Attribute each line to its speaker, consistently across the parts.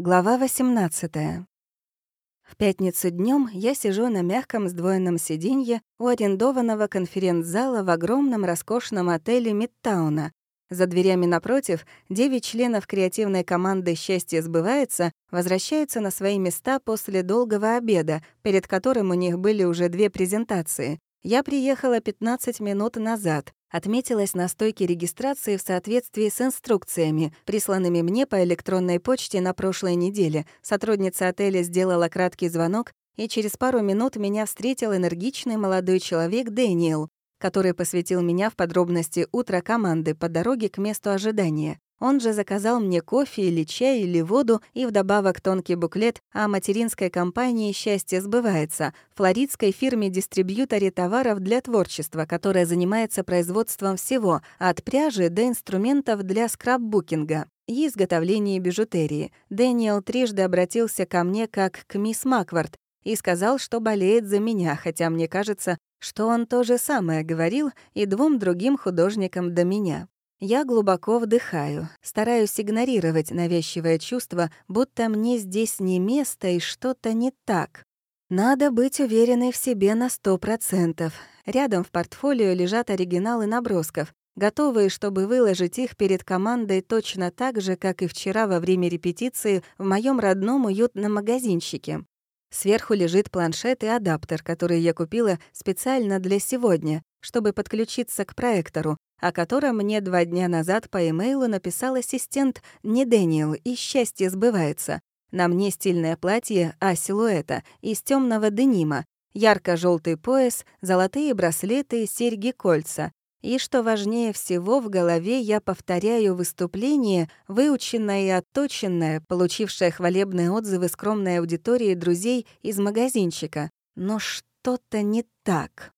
Speaker 1: Глава 18. В пятницу днем я сижу на мягком сдвоенном сиденье у арендованного конференц-зала в огромном роскошном отеле Мидтауна. За дверями напротив девять членов креативной команды «Счастье сбывается» возвращаются на свои места после долгого обеда, перед которым у них были уже две презентации. Я приехала 15 минут назад, отметилась на стойке регистрации в соответствии с инструкциями, присланными мне по электронной почте на прошлой неделе. Сотрудница отеля сделала краткий звонок, и через пару минут меня встретил энергичный молодой человек Дэниел, который посвятил меня в подробности утра команды по дороге к месту ожидания. Он же заказал мне кофе или чай или воду и вдобавок тонкий буклет о материнской компании «Счастье сбывается» флоридской фирме-дистрибьюторе товаров для творчества, которая занимается производством всего, от пряжи до инструментов для скраббукинга и изготовления бижутерии. Дэниел трижды обратился ко мне как к мисс Маквард и сказал, что болеет за меня, хотя мне кажется, что он то же самое говорил и двум другим художникам до меня. Я глубоко вдыхаю, стараюсь игнорировать навязчивое чувство, будто мне здесь не место и что-то не так. Надо быть уверенной в себе на сто процентов. Рядом в портфолио лежат оригиналы набросков, готовые, чтобы выложить их перед командой точно так же, как и вчера во время репетиции в моем родном уютном магазинчике. Сверху лежит планшет и адаптер, который я купила специально для сегодня, чтобы подключиться к проектору, о котором мне два дня назад по имейлу написал ассистент не Дэниел, и счастье сбывается. На мне стильное платье А силуэта из темного денима, ярко желтый пояс, золотые браслеты, серьги-кольца. И что важнее всего, в голове я повторяю выступление, выученное и отточенное, получившее хвалебные отзывы скромной аудитории друзей из магазинчика. Но что-то не так.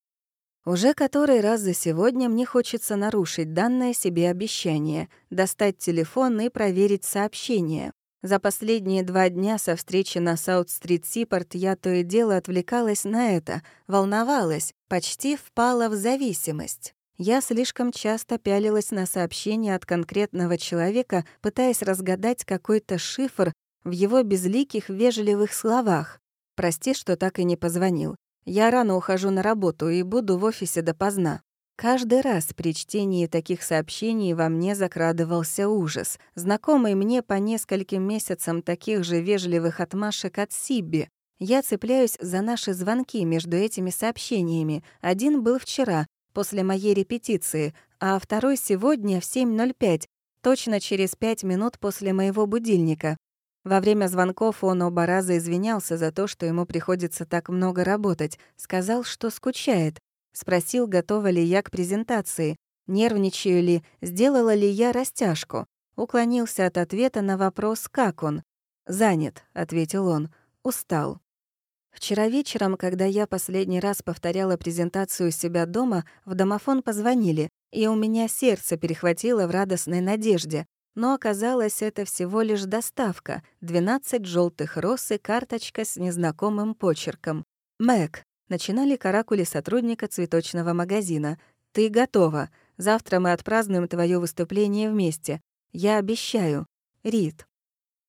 Speaker 1: Уже который раз за сегодня мне хочется нарушить данное себе обещание, достать телефон и проверить сообщение. За последние два дня со встречи на Саут-стрит Сипорт я то и дело отвлекалась на это, волновалась, почти впала в зависимость. Я слишком часто пялилась на сообщения от конкретного человека, пытаясь разгадать какой-то шифр в его безликих, вежливых словах. «Прости, что так и не позвонил. Я рано ухожу на работу и буду в офисе допоздна. Каждый раз при чтении таких сообщений во мне закрадывался ужас, знакомый мне по нескольким месяцам таких же вежливых отмашек от Сибби. Я цепляюсь за наши звонки между этими сообщениями. Один был вчера, после моей репетиции, а второй сегодня в 7.05, точно через пять минут после моего будильника. Во время звонков он оба раза извинялся за то, что ему приходится так много работать, сказал, что скучает, спросил, готова ли я к презентации, нервничаю ли, сделала ли я растяжку. Уклонился от ответа на вопрос «как он?». «Занят», — ответил он, — «устал». Вчера вечером, когда я последний раз повторяла презентацию себя дома, в домофон позвонили, и у меня сердце перехватило в радостной надежде. Но оказалось, это всего лишь доставка. 12 желтых роз и карточка с незнакомым почерком. «Мэг», — начинали каракули сотрудника цветочного магазина. «Ты готова. Завтра мы отпразднуем твое выступление вместе. Я обещаю. Рид».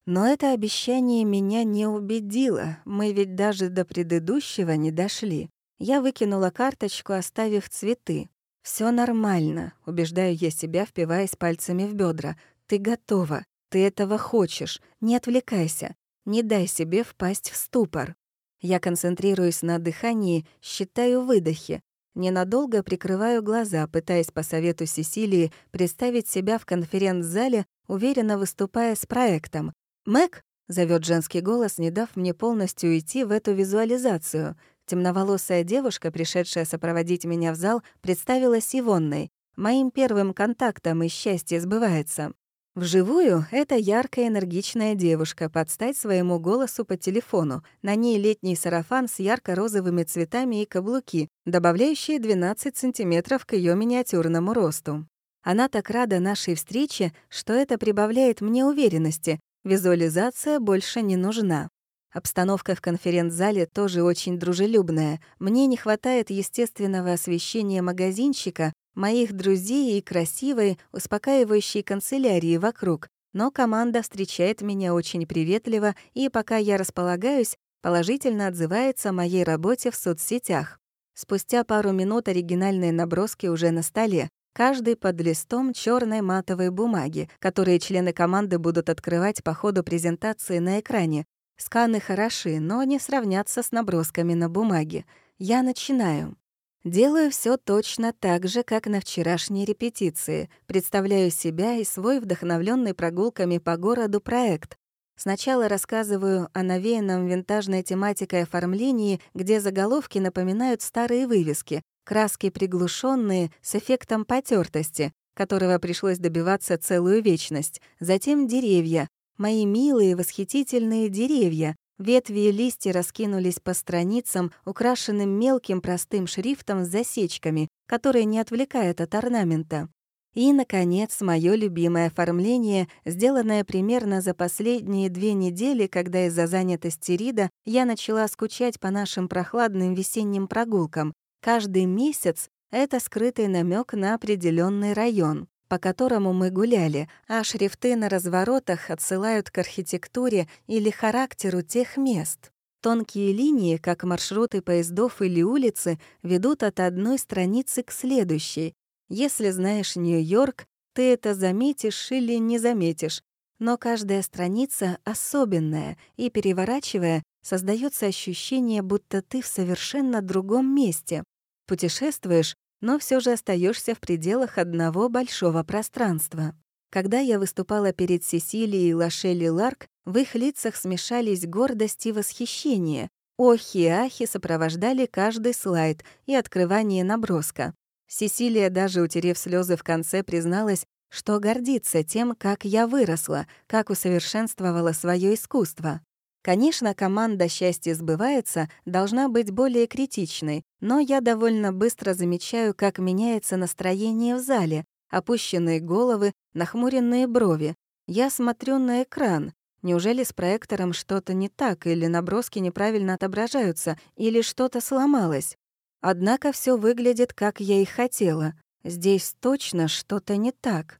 Speaker 1: Но это обещание меня не убедило. Мы ведь даже до предыдущего не дошли. Я выкинула карточку, оставив цветы. Все нормально», — убеждаю я себя, впиваясь пальцами в бедра. Ты готова, ты этого хочешь, не отвлекайся, не дай себе впасть в ступор. Я концентрируюсь на дыхании, считаю выдохи. Ненадолго прикрываю глаза, пытаясь по совету Сесилии представить себя в конференц-зале, уверенно выступая с проектом. «Мэг?» — зовет женский голос, не дав мне полностью уйти в эту визуализацию. Темноволосая девушка, пришедшая сопроводить меня в зал, представилась Ивонной. Моим первым контактом и счастье сбывается. Вживую это яркая энергичная девушка под стать своему голосу по телефону. На ней летний сарафан с ярко-розовыми цветами и каблуки, добавляющие 12 сантиметров к ее миниатюрному росту. Она так рада нашей встрече, что это прибавляет мне уверенности. Визуализация больше не нужна. Обстановка в конференц-зале тоже очень дружелюбная. Мне не хватает естественного освещения магазинчика, моих друзей и красивой, успокаивающей канцелярии вокруг. Но команда встречает меня очень приветливо, и пока я располагаюсь, положительно отзывается о моей работе в соцсетях. Спустя пару минут оригинальные наброски уже на столе, каждый под листом черной матовой бумаги, которые члены команды будут открывать по ходу презентации на экране. Сканы хороши, но не сравнятся с набросками на бумаге. Я начинаю. Делаю все точно так же, как на вчерашней репетиции. Представляю себя и свой вдохновленный прогулками по городу проект. Сначала рассказываю о навеянном винтажной тематикой оформлении, где заголовки напоминают старые вывески, краски приглушенные с эффектом потертости, которого пришлось добиваться целую вечность. Затем деревья. Мои милые, восхитительные деревья. Ветви и листья раскинулись по страницам, украшенным мелким простым шрифтом с засечками, которые не отвлекают от орнамента. И, наконец, мое любимое оформление, сделанное примерно за последние две недели, когда из-за занятости Рида я начала скучать по нашим прохладным весенним прогулкам. Каждый месяц — это скрытый намек на определенный район, по которому мы гуляли, а шрифты на разворотах отсылают к архитектуре или характеру тех мест. Тонкие линии, как маршруты поездов или улицы, ведут от одной страницы к следующей, если знаешь Нью-Йорк, ты это заметишь или не заметишь, но каждая страница особенная, и, переворачивая, создается ощущение, будто ты в совершенно другом месте. Путешествуешь, но все же остаешься в пределах одного большого пространства. Когда я выступала перед Сесилией и Лашелли Ларк, в их лицах смешались гордость и восхищение. Охи и ахи сопровождали каждый слайд и открывание наброска. Сесилия, даже утерев слезы в конце, призналась, что гордится тем, как я выросла, как усовершенствовала свое искусство. Конечно, команда «Счастье сбывается» должна быть более критичной, но я довольно быстро замечаю, как меняется настроение в зале, опущенные головы, нахмуренные брови. Я смотрю на экран. Неужели с проектором что-то не так, или наброски неправильно отображаются, или что-то сломалось? Однако все выглядит, как я и хотела. Здесь точно что-то не так.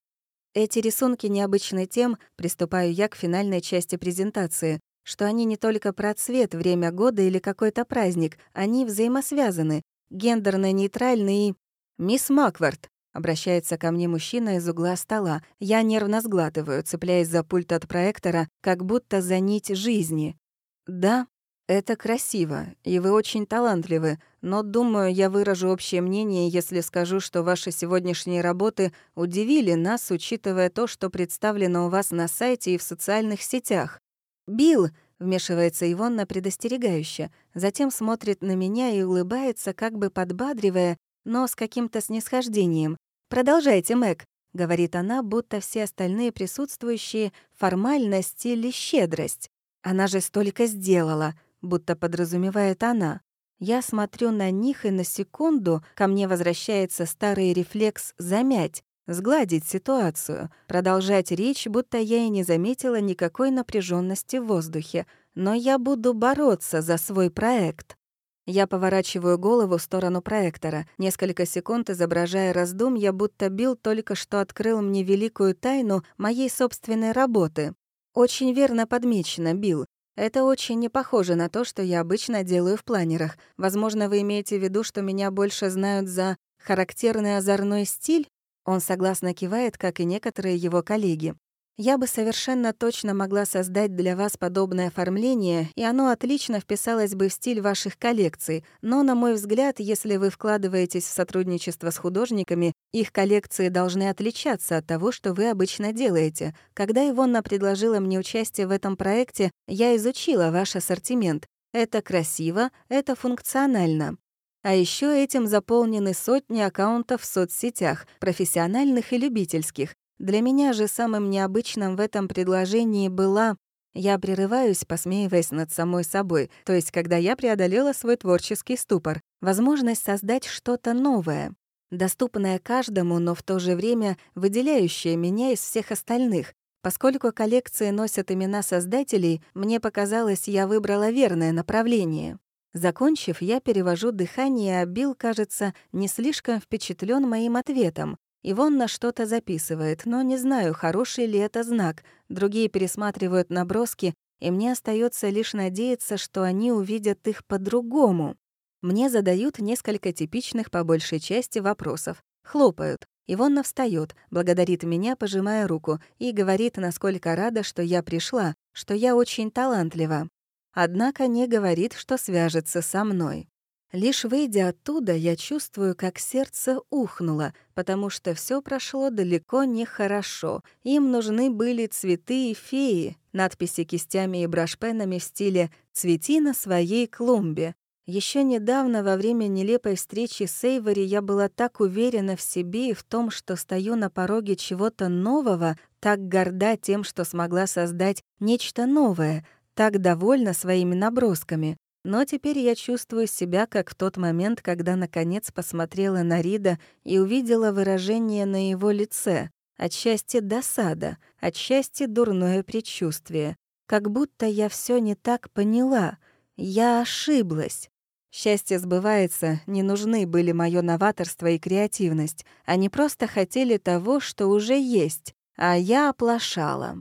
Speaker 1: Эти рисунки необычны тем, приступаю я к финальной части презентации, что они не только про цвет, время года или какой-то праздник, они взаимосвязаны, гендерно-нейтральны и... «Мисс Маквард», — обращается ко мне мужчина из угла стола. Я нервно сглатываю, цепляясь за пульт от проектора, как будто за нить жизни. «Да», это красиво, и вы очень талантливы, но, думаю, я выражу общее мнение, если скажу, что ваши сегодняшние работы удивили нас, учитывая то, что представлено у вас на сайте и в социальных сетях. «Билл!» — вмешивается Ивонна предостерегающе, затем смотрит на меня и улыбается, как бы подбадривая, но с каким-то снисхождением. «Продолжайте, Мэг», — говорит она, будто все остальные присутствующие — формальность или щедрость. «Она же столько сделала», будто подразумевает она. Я смотрю на них, и на секунду ко мне возвращается старый рефлекс замять, сгладить ситуацию, продолжать речь, будто я и не заметила никакой напряженности в воздухе. Но я буду бороться за свой проект. Я поворачиваю голову в сторону проектора, несколько секунд изображая раздумья, будто Билл только что открыл мне великую тайну моей собственной работы. Очень верно подмечено, Билл. Это очень не похоже на то, что я обычно делаю в планерах. Возможно, вы имеете в виду, что меня больше знают за характерный озорной стиль? Он согласно кивает, как и некоторые его коллеги. Я бы совершенно точно могла создать для вас подобное оформление, и оно отлично вписалось бы в стиль ваших коллекций, но, на мой взгляд, если вы вкладываетесь в сотрудничество с художниками, их коллекции должны отличаться от того, что вы обычно делаете. Когда Ивонна предложила мне участие в этом проекте, я изучила ваш ассортимент. Это красиво, это функционально. А еще этим заполнены сотни аккаунтов в соцсетях, профессиональных и любительских, для меня же самым необычным в этом предложении была... Я прерываюсь, посмеиваясь над самой собой, то есть когда я преодолела свой творческий ступор, возможность создать что-то новое, доступное каждому, но в то же время выделяющее меня из всех остальных. Поскольку коллекции носят имена создателей, мне показалось, я выбрала верное направление. Закончив, я перевожу дыхание, а Билл, кажется, не слишком впечатлен моим ответом. Ивонна что-то записывает, но не знаю, хороший ли это знак. Другие пересматривают наброски, и мне остается лишь надеяться, что они увидят их по-другому. Мне задают несколько типичных по большей части вопросов. Хлопают. Ивонна встает, благодарит меня, пожимая руку, и говорит, насколько рада, что я пришла, что я очень талантлива. Однако не говорит, что свяжется со мной. Лишь выйдя оттуда, я чувствую, как сердце ухнуло, потому что все прошло далеко не хорошо. Им нужны были цветы и феи, надписи кистями и брошпенами в стиле «Цвети на своей клумбе». Еще недавно, во время нелепой встречи с Эйвори, я была так уверена в себе и в том, что стою на пороге чего-то нового, так горда тем, что смогла создать нечто новое, так довольна своими набросками. Но теперь я чувствую себя, как в тот момент, когда наконец посмотрела на Рида и увидела выражение на его лице. Отчасти досада, отчасти дурное предчувствие. Как будто я все не так поняла. Я ошиблась. Счастье сбывается, не нужны были мое новаторство и креативность. Они просто хотели того, что уже есть, а я оплошала.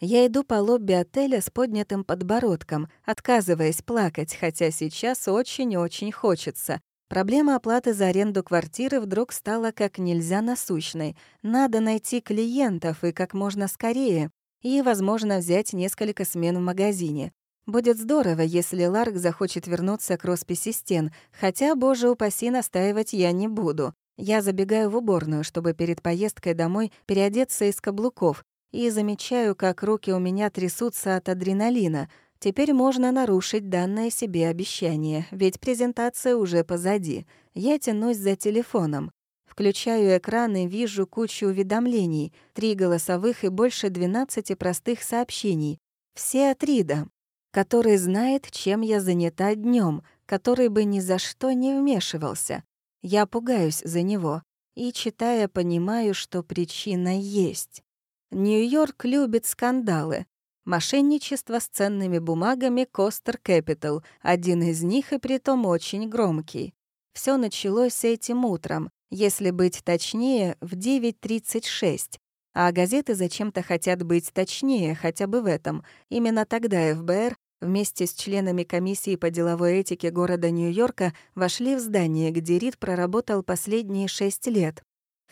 Speaker 1: Я иду по лобби отеля с поднятым подбородком, отказываясь плакать, хотя сейчас очень-очень хочется. Проблема оплаты за аренду квартиры вдруг стала как нельзя насущной. Надо найти клиентов и как можно скорее. И, возможно, взять несколько смен в магазине. Будет здорово, если Ларк захочет вернуться к росписи стен, хотя, боже упаси, настаивать я не буду. Я забегаю в уборную, чтобы перед поездкой домой переодеться из каблуков, и замечаю, как руки у меня трясутся от адреналина. Теперь можно нарушить данное себе обещание, ведь презентация уже позади. Я тянусь за телефоном. Включаю экран и вижу кучу уведомлений, три голосовых и больше 12 простых сообщений. Все от Рида, который знает, чем я занята днем, который бы ни за что не вмешивался. Я пугаюсь за него и, читая, понимаю, что причина есть. Нью-Йорк любит скандалы. Мошенничество с ценными бумагами Костер Capital, один из них и притом очень громкий. Все началось этим утром, если быть точнее, в 9.36. А газеты зачем-то хотят быть точнее хотя бы в этом. Именно тогда ФБР вместе с членами комиссии по деловой этике города Нью-Йорка вошли в здание, где Рид проработал последние шесть лет.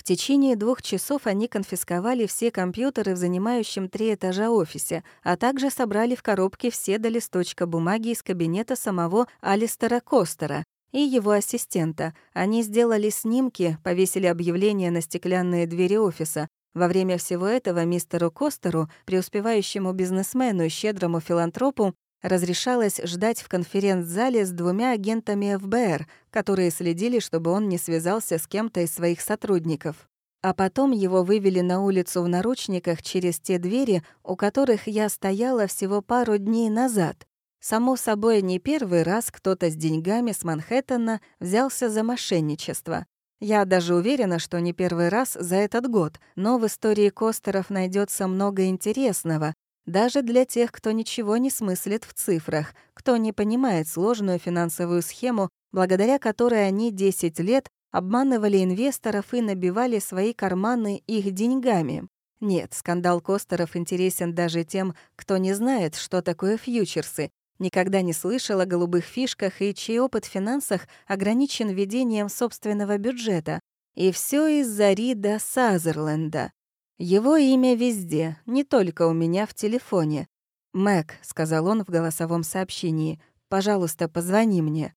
Speaker 1: В течение двух часов они конфисковали все компьютеры в занимающем три этажа офисе, а также собрали в коробке все до листочка бумаги из кабинета самого Алистера Костера и его ассистента. Они сделали снимки, повесили объявления на стеклянные двери офиса. Во время всего этого мистеру Костеру, преуспевающему бизнесмену и щедрому филантропу, разрешалось ждать в конференц-зале с двумя агентами ФБР, которые следили, чтобы он не связался с кем-то из своих сотрудников. А потом его вывели на улицу в наручниках через те двери, у которых я стояла всего пару дней назад. Само собой, не первый раз кто-то с деньгами с Манхэттена взялся за мошенничество. Я даже уверена, что не первый раз за этот год, но в истории Костеров найдется много интересного, даже для тех, кто ничего не смыслит в цифрах, кто не понимает сложную финансовую схему, благодаря которой они 10 лет обманывали инвесторов и набивали свои карманы их деньгами. Нет, скандал Костеров интересен даже тем, кто не знает, что такое фьючерсы, никогда не слышал о голубых фишках и чей опыт в финансах ограничен ведением собственного бюджета. И все из-за Рида Сазерленда. Его имя везде, не только у меня в телефоне. «Мэг», — сказал он в голосовом сообщении, — «пожалуйста, позвони мне».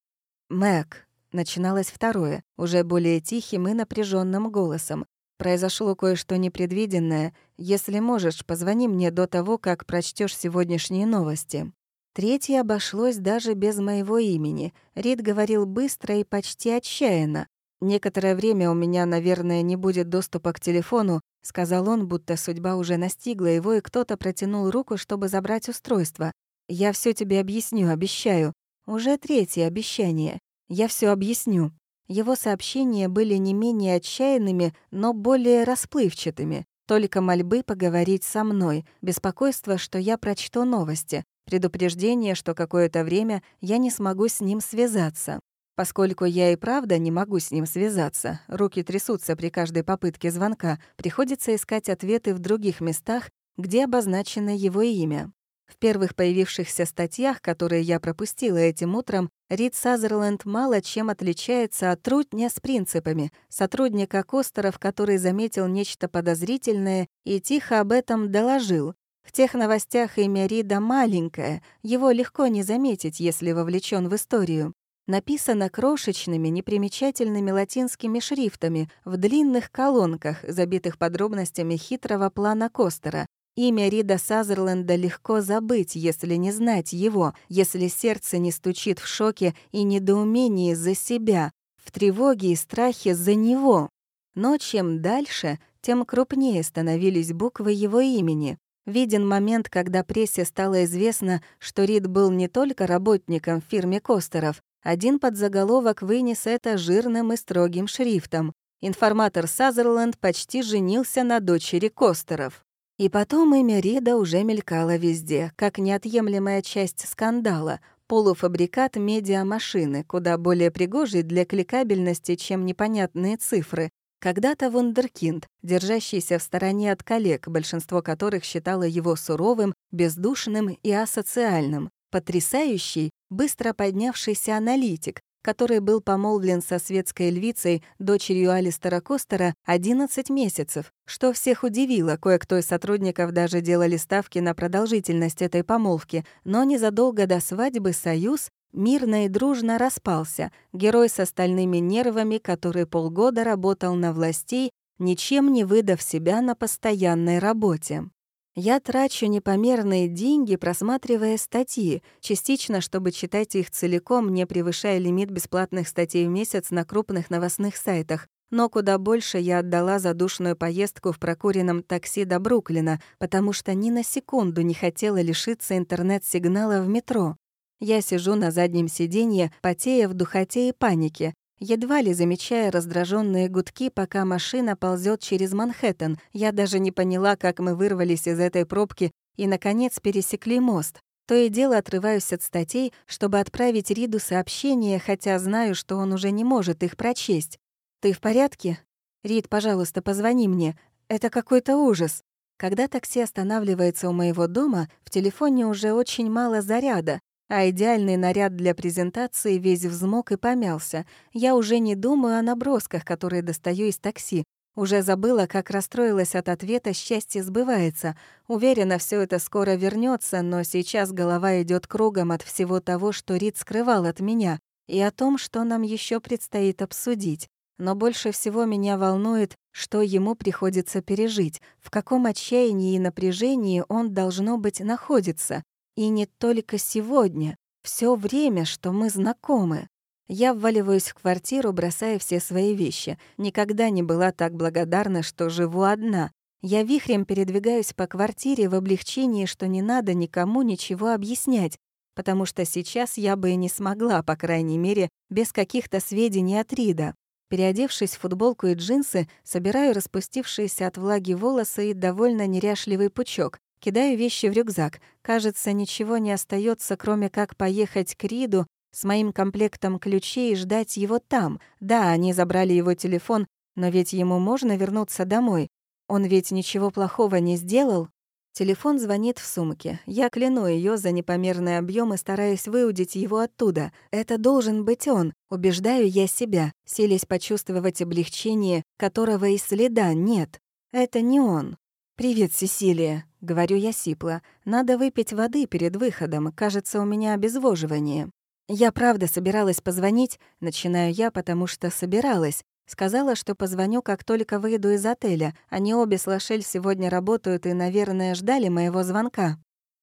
Speaker 1: «Мэг», — начиналось второе, уже более тихим и напряженным голосом. «Произошло кое-что непредвиденное. Если можешь, позвони мне до того, как прочтешь сегодняшние новости». Третье обошлось даже без моего имени. Рид говорил быстро и почти отчаянно. Некоторое время у меня, наверное, не будет доступа к телефону, сказал он, будто судьба уже настигла его, и кто-то протянул руку, чтобы забрать устройство. Я все тебе объясню, обещаю. Уже третье обещание. Я все объясню. Его сообщения были не менее отчаянными, но более расплывчатыми. Только мольбы поговорить со мной, беспокойство, что я прочту новости, предупреждение, что какое-то время я не смогу с ним связаться. Поскольку я и правда не могу с ним связаться, руки трясутся при каждой попытке звонка, приходится искать ответы в других местах, где обозначено его имя. В первых появившихся статьях, которые я пропустила этим утром, Рид Сазерленд мало чем отличается от трудня с принципами, сотрудника Костеров, который заметил нечто подозрительное и тихо об этом доложил. В тех новостях имя Рида маленькое, его легко не заметить, если вовлечен в историю. Написано крошечными, непримечательными латинскими шрифтами в длинных колонках, забитых подробностями хитрого плана Костера, Имя Рида Сазерленда легко забыть, если не знать его, если сердце не стучит в шоке и недоумении за себя, в тревоге и страхе за него. Но чем дальше, тем крупнее становились буквы его имени. Виден момент, когда прессе стало известно, что Рид был не только работником в фирме Костеров. Один подзаголовок вынес это жирным и строгим шрифтом. Информатор Сазерленд почти женился на дочери Костеров. И потом имя Рида уже мелькало везде, как неотъемлемая часть скандала, полуфабрикат медиамашины, куда более пригожий для кликабельности, чем непонятные цифры. Когда-то вундеркинд, держащийся в стороне от коллег, большинство которых считало его суровым, бездушным и асоциальным. Потрясающий, быстро поднявшийся аналитик, который был помолвлен со светской львицей, дочерью Алистера Костера, 11 месяцев, что всех удивило, кое-кто из сотрудников даже делали ставки на продолжительность этой помолвки, но незадолго до свадьбы союз мирно и дружно распался. Герой с остальными нервами, который полгода работал на властей, ничем не выдав себя на постоянной работе. Я трачу непомерные деньги, просматривая статьи, частично, чтобы читать их целиком, не превышая лимит бесплатных статей в месяц на крупных новостных сайтах. Но куда больше я отдала задушную поездку в прокуренном такси до Бруклина, потому что ни на секунду не хотела лишиться интернет-сигнала в метро. Я сижу на заднем сиденье, потея в духоте и панике, едва ли замечая раздраженные гудки, пока машина ползет через Манхэттен. Я даже не поняла, как мы вырвались из этой пробки и, наконец, пересекли мост. То и дело отрываюсь от статей, чтобы отправить Риду сообщение, хотя знаю, что он уже не может их прочесть. «Ты в порядке? Рид, пожалуйста, позвони мне. Это какой-то ужас». Когда такси останавливается у моего дома, в телефоне уже очень мало заряда, а идеальный наряд для презентации весь взмок и помялся. Я уже не думаю о набросках, которые достаю из такси. Уже забыла, как расстроилась от ответа «счастье сбывается». Уверена, все это скоро вернется, но сейчас голова идет кругом от всего того, что Рид скрывал от меня, и о том, что нам еще предстоит обсудить. Но больше всего меня волнует, что ему приходится пережить, в каком отчаянии и напряжении он, должно быть, находится. И не только сегодня, все время, что мы знакомы. Я вваливаюсь в квартиру, бросая все свои вещи. Никогда не была так благодарна, что живу одна. Я вихрем передвигаюсь по квартире в облегчении, что не надо никому ничего объяснять, потому что сейчас я бы и не смогла, по крайней мере, без каких-то сведений от Рида. Переодевшись в футболку и джинсы, собираю распустившиеся от влаги волосы и довольно неряшливый пучок. Кидаю вещи в рюкзак. Кажется, ничего не остается, кроме как поехать к Риду с моим комплектом ключей и ждать его там. Да, они забрали его телефон, но ведь ему можно вернуться домой. Он ведь ничего плохого не сделал. Телефон звонит в сумке. Я кляну ее за непомерный объем и стараюсь выудить его оттуда. Это должен быть он. Убеждаю я себя, селись почувствовать облегчение, которого и следа нет. Это не он. «Привет, Сесилия», — говорю я сипло. «Надо выпить воды перед выходом, кажется, у меня обезвоживание». «Я правда собиралась позвонить», — начинаю я, потому что собиралась. Сказала, что позвоню, как только выйду из отеля. Они обе с Лошель сегодня работают и, наверное, ждали моего звонка.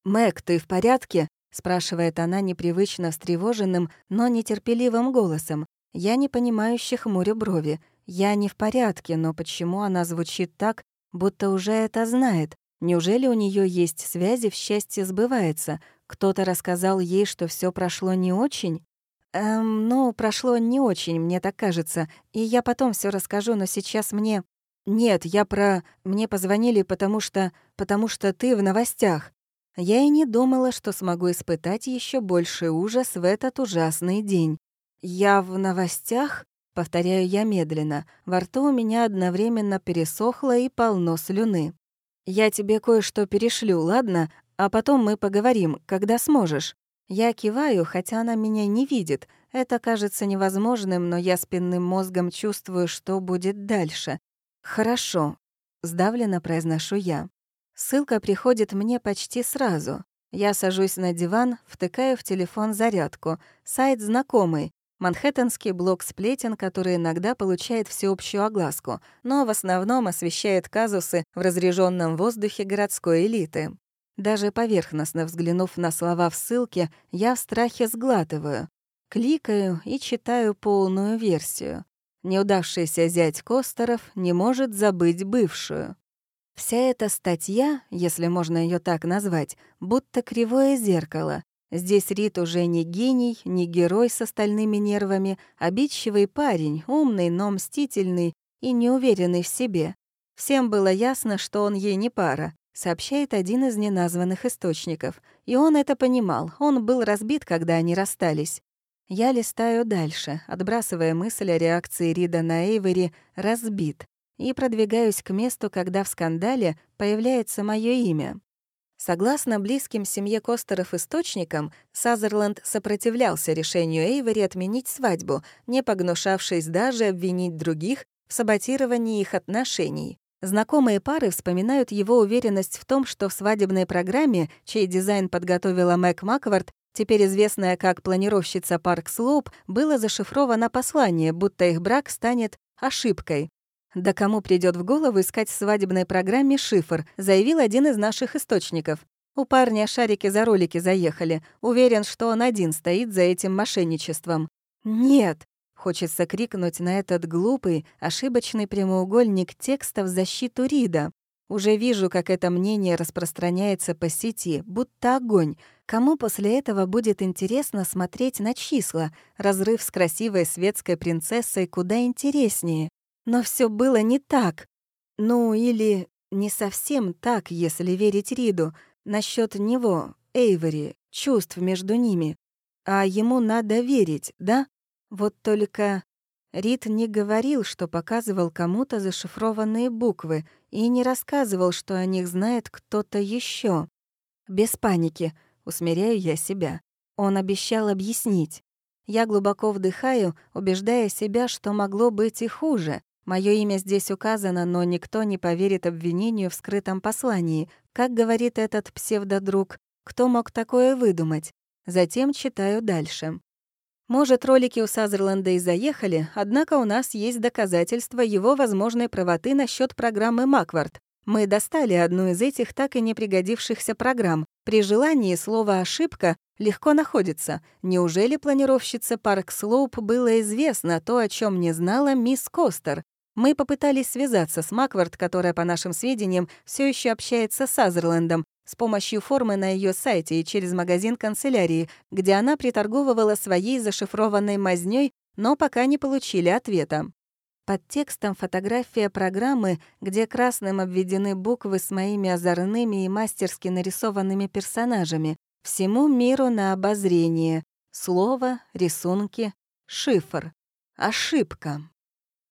Speaker 1: «Мэг, ты в порядке?» — спрашивает она непривычно встревоженным, но нетерпеливым голосом. Я непонимающе хмурю брови. Я не в порядке, но почему она звучит так, будто уже это знает. Неужели у нее есть связи в счастье сбывается? Кто-то рассказал ей, что все прошло не очень? Эм, ну, прошло не очень, мне так кажется. И я потом все расскажу, но сейчас мне... Нет, я про... Мне позвонили, потому что... Потому что ты в новостях. Я и не думала, что смогу испытать еще больший ужас в этот ужасный день. «Я в новостях?» — повторяю я медленно. Во рту у меня одновременно пересохло и полно слюны. «Я тебе кое-что перешлю, ладно? А потом мы поговорим, когда сможешь». Я киваю, хотя она меня не видит. Это кажется невозможным, но я спинным мозгом чувствую, что будет дальше. «Хорошо», — сдавленно произношу я. Ссылка приходит мне почти сразу. Я сажусь на диван, втыкаю в телефон зарядку. Сайт знакомый. Манхэттенский блок сплетен, который иногда получает всеобщую огласку, но в основном освещает казусы в разреженном воздухе городской элиты. Даже поверхностно взглянув на слова в ссылке, я в страхе сглатываю. Кликаю и читаю полную версию. Неудавшийся зять Костеров не может забыть бывшую. Вся эта статья, если можно ее так назвать, будто кривое зеркало. Здесь Рит уже не гений, не герой с остальными нервами, обидчивый парень, умный, но мстительный и неуверенный в себе. Всем было ясно, что он ей не пара, сообщает один из неназванных источников. И он это понимал, он был разбит, когда они расстались. Я листаю дальше, отбрасывая мысль о реакции Рида на Эйвери «разбит», и продвигаюсь к месту, когда в скандале появляется мое имя. Согласно близким семье Костеров источникам, Сазерленд сопротивлялся решению Эйвери отменить свадьбу, не погнушавшись даже обвинить других в саботировании их отношений. Знакомые пары вспоминают его уверенность в том, что в свадебной программе, чей дизайн подготовила Мэг Маквард, теперь известная как планировщица Парк Слоуп, было зашифровано послание, будто их брак станет ошибкой, да кому придет в голову искать в свадебной программе шифр, заявил один из наших источников. У парня шарики за ролики заехали. Уверен, что он один стоит за этим мошенничеством. Нет, хочется крикнуть на этот глупый, ошибочный прямоугольник текста в защиту Рида. Уже вижу, как это мнение распространяется по сети, будто огонь. Кому после этого будет интересно смотреть на числа? Разрыв с красивой светской принцессой куда интереснее. Но все было не так. Ну, или не совсем так, если верить Риду, насчет него, Эйвори, чувств между ними. А ему надо верить, да? Вот только Рид не говорил, что показывал кому-то зашифрованные буквы, и не рассказывал, что о них знает кто-то еще. Без паники, усмиряю я себя. Он обещал объяснить. Я глубоко вдыхаю, убеждая себя, что могло быть и хуже. Мое имя здесь указано, но никто не поверит обвинению в скрытом послании. Как говорит этот псевдодруг, кто мог такое выдумать? Затем читаю дальше. Может, ролики у Сазерленда и заехали, однако у нас есть доказательства его возможной правоты насчет программы Маквард. Мы достали одну из этих так и не пригодившихся программ. При желании слово «ошибка» легко находится. Неужели планировщице Парк Слоуп было известно то, о чем не знала мисс Костер? Мы попытались связаться с Маквард, которая, по нашим сведениям, все еще общается с Азерлендом, с помощью формы на ее сайте и через магазин канцелярии, где она приторговывала своей зашифрованной мазнёй, но пока не получили ответа. Под текстом фотография программы, где красным обведены буквы с моими озорными и мастерски нарисованными персонажами. Всему миру на обозрение. Слово, рисунки, шифр. Ошибка.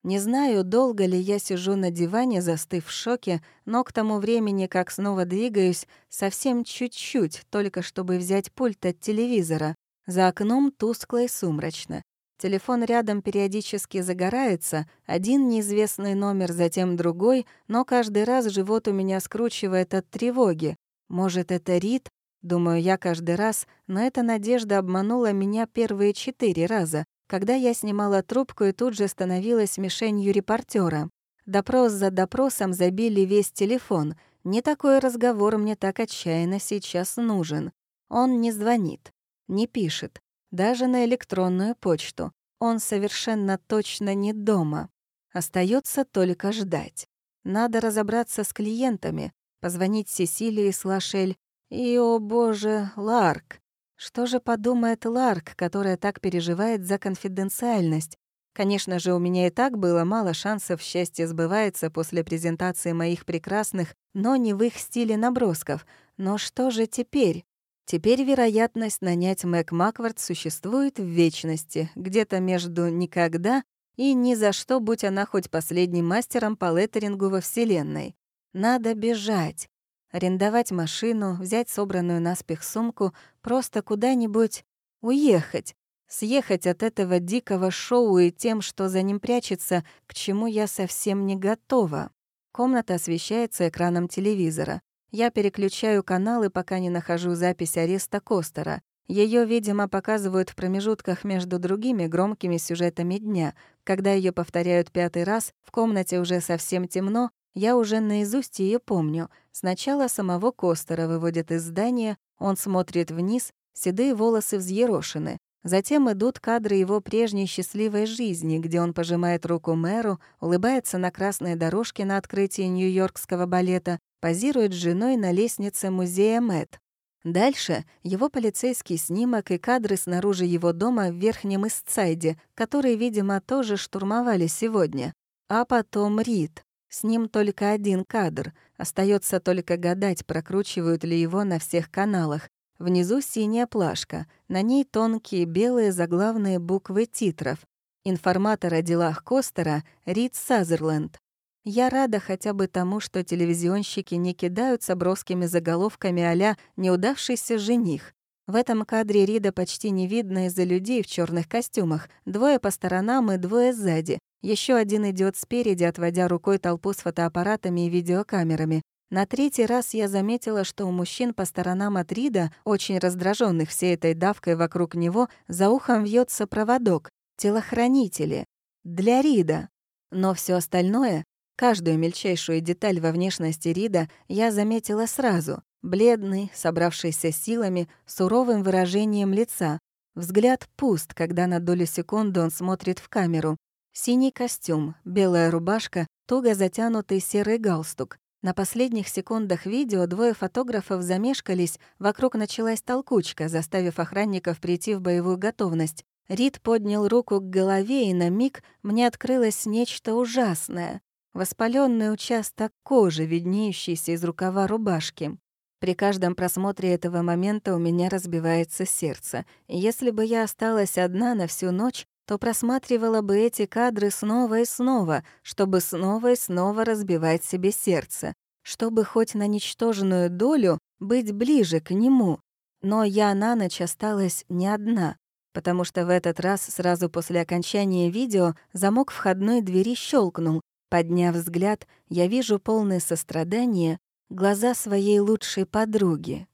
Speaker 1: Не знаю, долго ли я сижу на диване, застыв в шоке, но к тому времени, как снова двигаюсь, совсем чуть-чуть, только чтобы взять пульт от телевизора. За окном тускло и сумрачно. Телефон рядом периодически загорается, один неизвестный номер, затем другой, но каждый раз живот у меня скручивает от тревоги. Может, это Рит? Думаю я каждый раз, но эта надежда обманула меня первые четыре раза когда я снимала трубку и тут же становилась мишенью репортера. Допрос за допросом забили весь телефон. Не такой разговор мне так отчаянно сейчас нужен. Он не звонит, не пишет, даже на электронную почту. Он совершенно точно не дома. Остается только ждать. Надо разобраться с клиентами, позвонить Сесилии Слашель и, о боже, Ларк. Что же подумает Ларк, которая так переживает за конфиденциальность? Конечно же, у меня и так было мало шансов счастье сбывается после презентации моих прекрасных, но не в их стиле набросков. Но что же теперь? Теперь вероятность нанять Мэг Маквард существует в вечности, где-то между «никогда» и «ни за что, будь она хоть последним мастером по леттерингу во Вселенной». Надо бежать. Арендовать машину, взять собранную наспех сумку, просто куда-нибудь уехать, съехать от этого дикого шоу и тем, что за ним прячется, к чему я совсем не готова. Комната освещается экраном телевизора. Я переключаю каналы, пока не нахожу запись ареста Костера. Ее, видимо, показывают в промежутках между другими громкими сюжетами дня. Когда ее повторяют пятый раз, в комнате уже совсем темно, я уже наизусть ее помню. Сначала самого Костера выводят из здания, он смотрит вниз, седые волосы взъерошены. Затем идут кадры его прежней счастливой жизни, где он пожимает руку мэру, улыбается на красной дорожке на открытии Нью-Йоркского балета, позирует с женой на лестнице музея Мэт. Дальше его полицейский снимок и кадры снаружи его дома в Верхнем Истсайде, который, видимо, тоже штурмовали сегодня. А потом Рид. С ним только один кадр. Остается только гадать, прокручивают ли его на всех каналах. Внизу синяя плашка. На ней тонкие белые заглавные буквы титров. Информатор о делах Костера — Рид Сазерленд. Я рада хотя бы тому, что телевизионщики не кидаются броскими заголовками а «неудавшийся жених». В этом кадре Рида почти не видно из-за людей в черных костюмах. Двое по сторонам и двое сзади. Еще один идет спереди, отводя рукой толпу с фотоаппаратами и видеокамерами. На третий раз я заметила, что у мужчин по сторонам от Рида, очень раздраженных всей этой давкой вокруг него, за ухом вьется проводок. Телохранители. Для Рида. Но все остальное Каждую мельчайшую деталь во внешности Рида я заметила сразу. Бледный, собравшийся силами, суровым выражением лица. Взгляд пуст, когда на долю секунды он смотрит в камеру. Синий костюм, белая рубашка, туго затянутый серый галстук. На последних секундах видео двое фотографов замешкались, вокруг началась толкучка, заставив охранников прийти в боевую готовность. Рид поднял руку к голове, и на миг мне открылось нечто ужасное. Воспаленный участок кожи, виднеющийся из рукава рубашки. При каждом просмотре этого момента у меня разбивается сердце. Если бы я осталась одна на всю ночь, то просматривала бы эти кадры снова и снова, чтобы снова и снова разбивать себе сердце, чтобы хоть на ничтожную долю быть ближе к нему. Но я на ночь осталась не одна, потому что в этот раз сразу после окончания видео замок входной двери щелкнул, Подняв взгляд, я вижу полное сострадание глаза своей лучшей подруги.